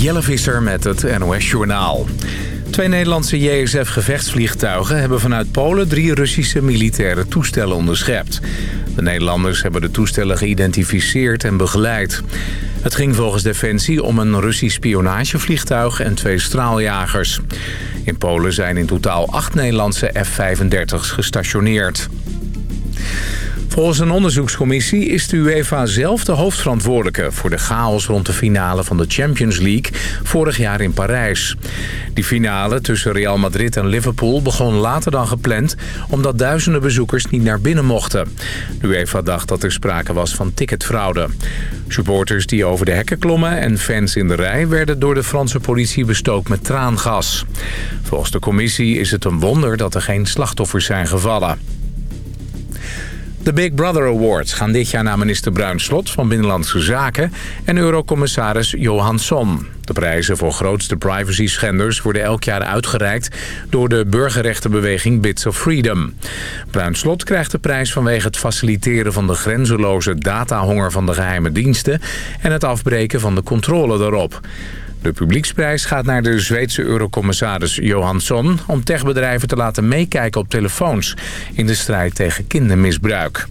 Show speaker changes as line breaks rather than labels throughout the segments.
Jelle Visser met het NOS-journaal. Twee Nederlandse JSF-gevechtsvliegtuigen hebben vanuit Polen drie Russische militaire toestellen onderschept. De Nederlanders hebben de toestellen geïdentificeerd en begeleid. Het ging volgens Defensie om een Russisch spionagevliegtuig en twee straaljagers. In Polen zijn in totaal acht Nederlandse F-35's gestationeerd. Volgens een onderzoekscommissie is de UEFA zelf de hoofdverantwoordelijke... voor de chaos rond de finale van de Champions League vorig jaar in Parijs. Die finale tussen Real Madrid en Liverpool begon later dan gepland... omdat duizenden bezoekers niet naar binnen mochten. De UEFA dacht dat er sprake was van ticketfraude. Supporters die over de hekken klommen en fans in de rij... werden door de Franse politie bestookt met traangas. Volgens de commissie is het een wonder dat er geen slachtoffers zijn gevallen. De Big Brother Awards gaan dit jaar naar minister Bruin Slot van Binnenlandse Zaken en eurocommissaris Johansson. De prijzen voor grootste privacy-schenders worden elk jaar uitgereikt door de burgerrechtenbeweging Bits of Freedom. Bruin Slot krijgt de prijs vanwege het faciliteren van de grenzeloze datahonger van de geheime diensten en het afbreken van de controle daarop. De publieksprijs gaat naar de Zweedse eurocommissaris Johansson... om techbedrijven te laten meekijken op telefoons... in de strijd tegen kindermisbruik.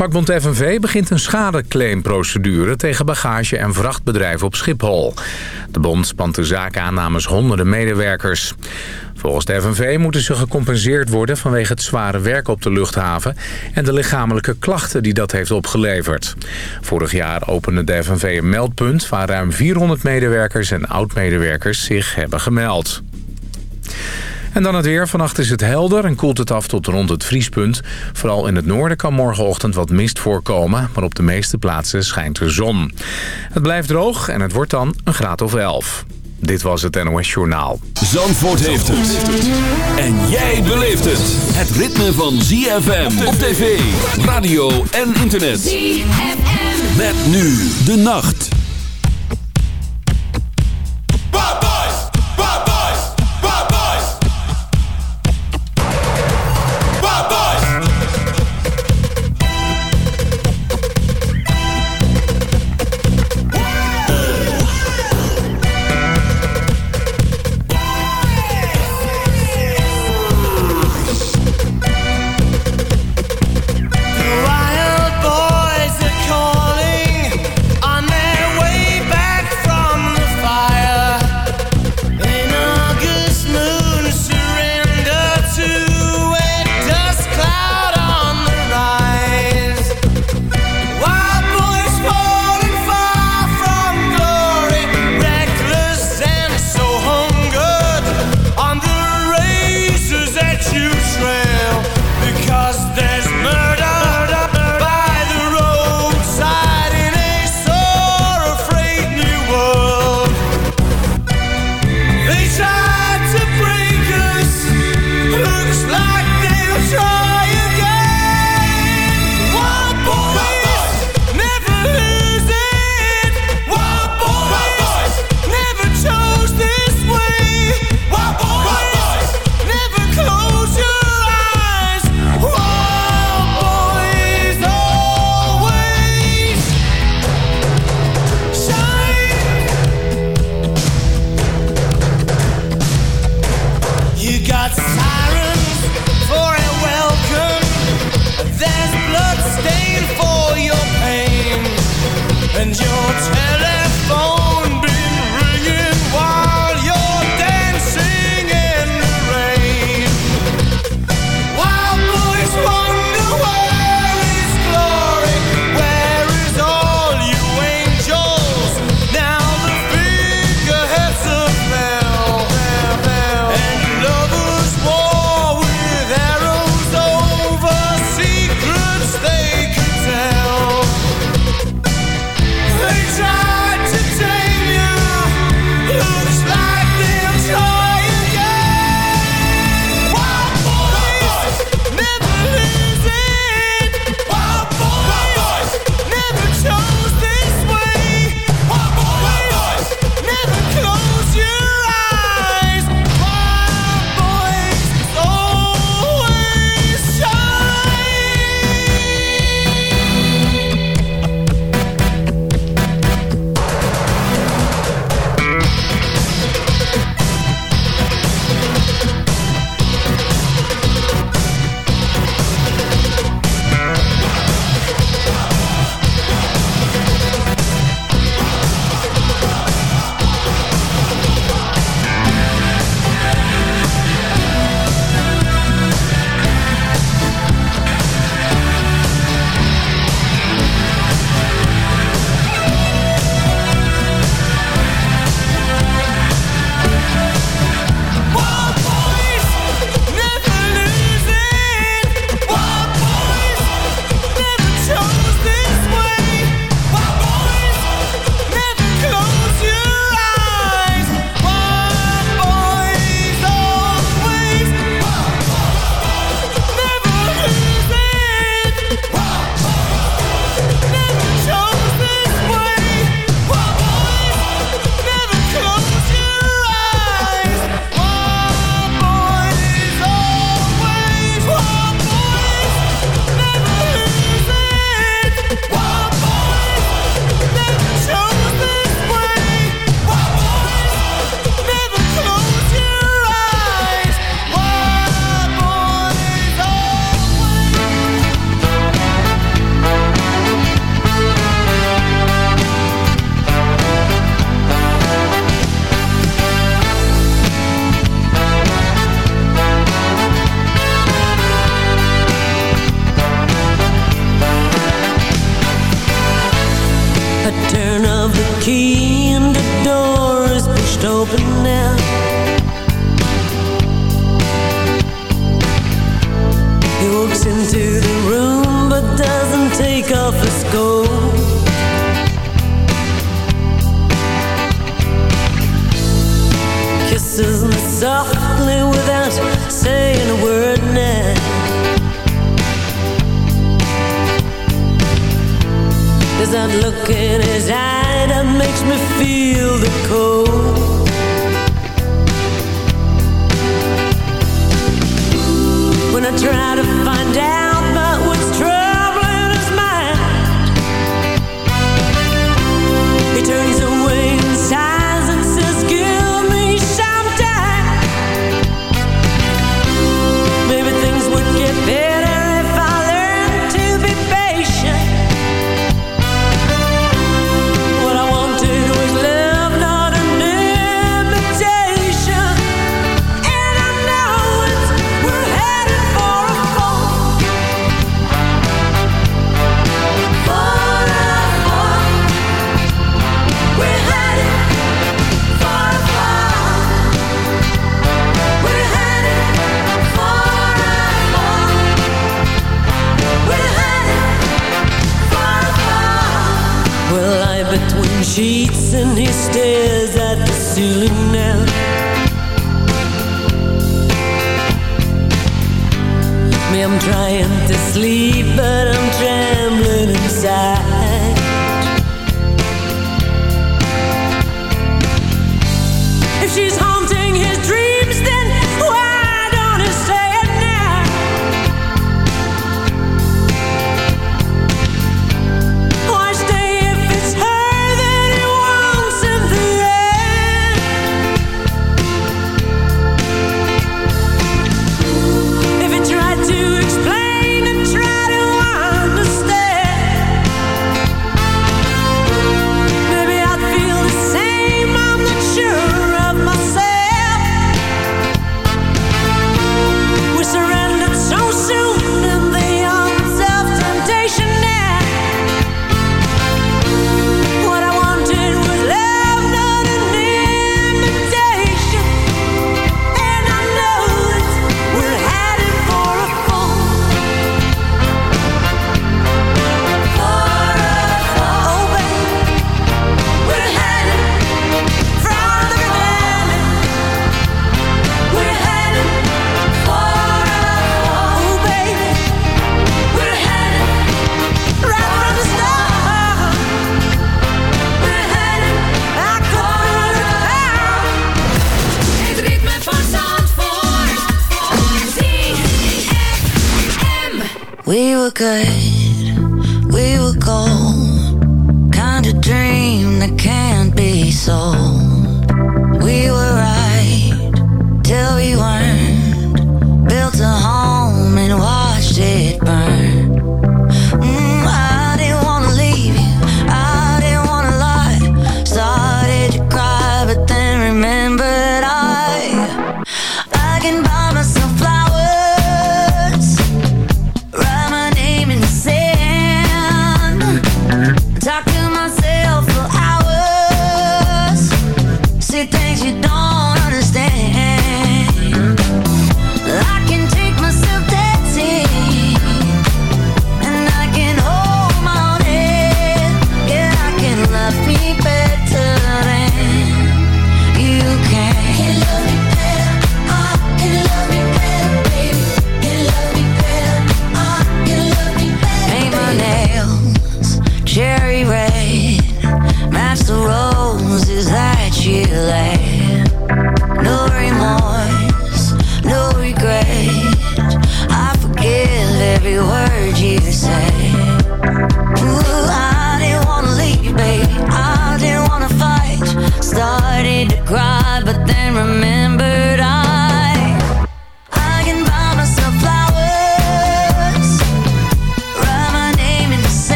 Vakbond FNV begint een schadeclaimprocedure tegen bagage- en vrachtbedrijven op Schiphol. De bond spant de zaak aan namens honderden medewerkers. Volgens de FNV moeten ze gecompenseerd worden vanwege het zware werk op de luchthaven... en de lichamelijke klachten die dat heeft opgeleverd. Vorig jaar opende de FNV een meldpunt waar ruim 400 medewerkers en oud-medewerkers zich hebben gemeld. En dan het weer. Vannacht is het helder en koelt het af tot rond het vriespunt. Vooral in het noorden kan morgenochtend wat mist voorkomen... maar op de meeste plaatsen schijnt de zon. Het blijft droog en het wordt dan een graad of 11. Dit was het NOS Journaal.
Zandvoort heeft het. En jij beleeft het. Het ritme van ZFM op tv, radio en internet. ZFM. Met nu de nacht.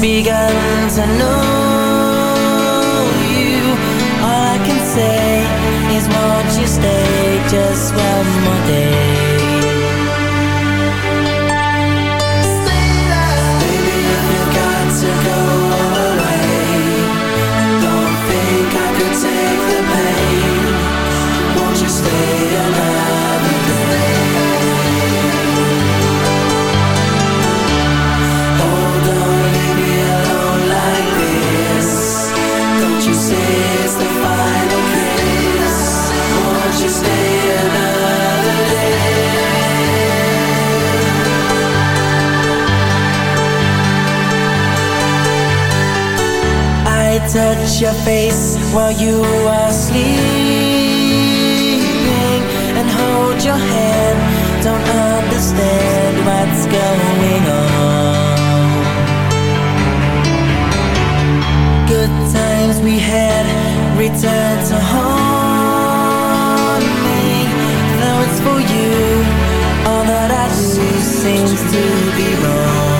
begun
to know touch your face while you are sleeping and hold your hand. Don't understand what's going on. Times we had return to haunt me. Though it's for you, all that I do seems to be wrong.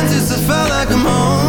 once, it's felt like I'm home.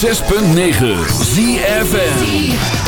106.9 ZFM.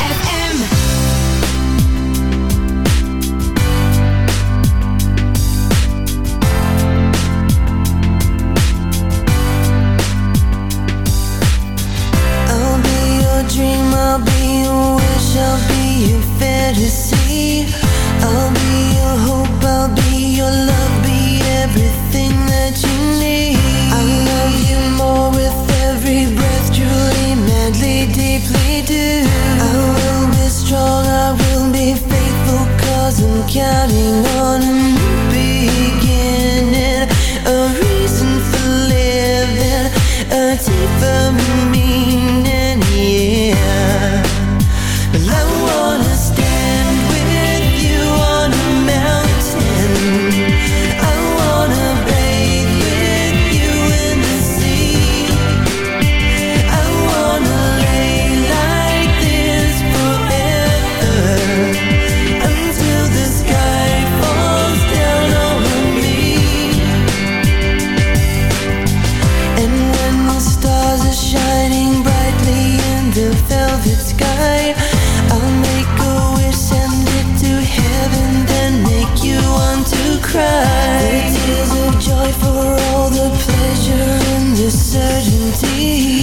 See.